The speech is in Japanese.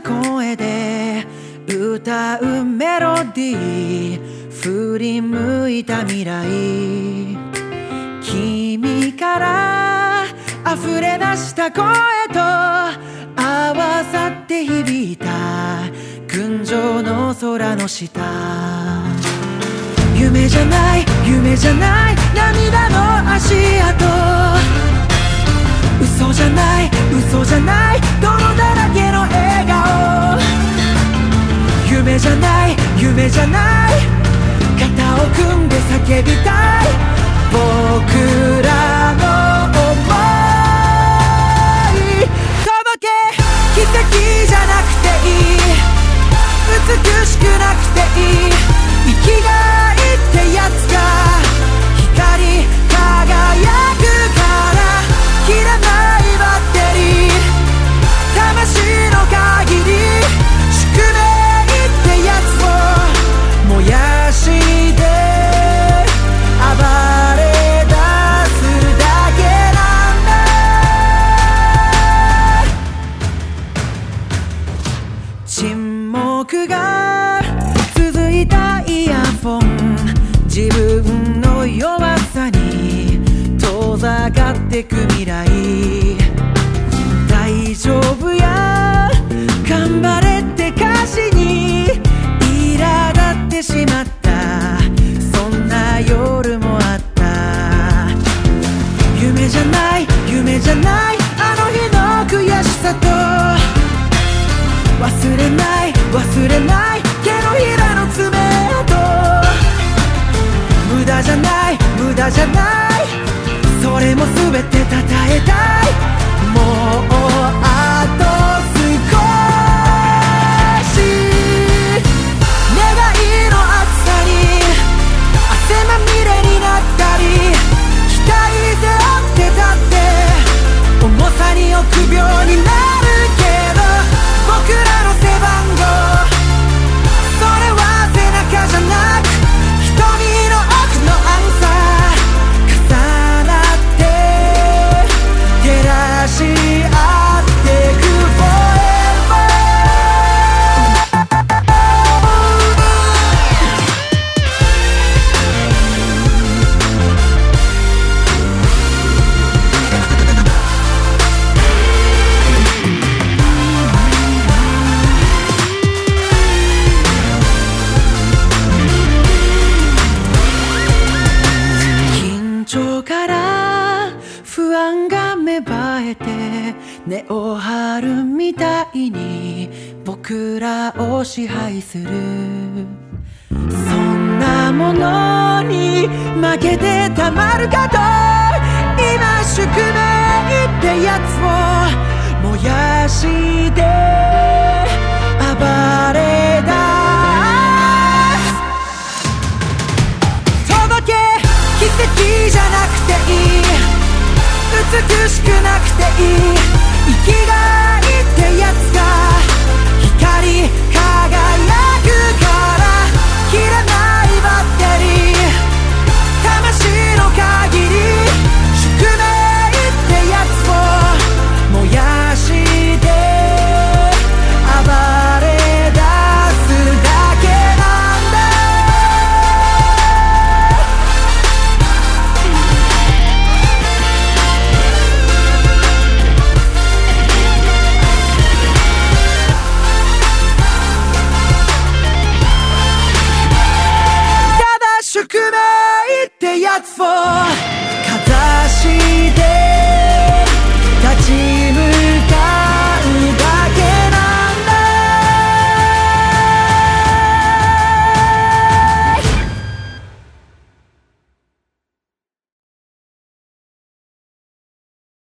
声で歌うメロディー振り向いた未来君から溢れ出した声と合わさって響いた群青の空の下。夢じゃない夢じゃない涙の足跡。嘘じゃない嘘じゃない泥自分の弱さに遠ざかってく未来。大丈夫や。頑張れって歌詞に苛立ってしまった。そんな夜もあった。夢じゃない夢じゃない。あの日の悔しさと。忘れない忘れない。ってたたえたい。不安が芽生えて根を張るみたいに僕らを支配する。そんなものに負けてたまるかと今宿命ってやつを燃やして美しくなくていい。生きがい。for.